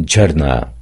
Джерна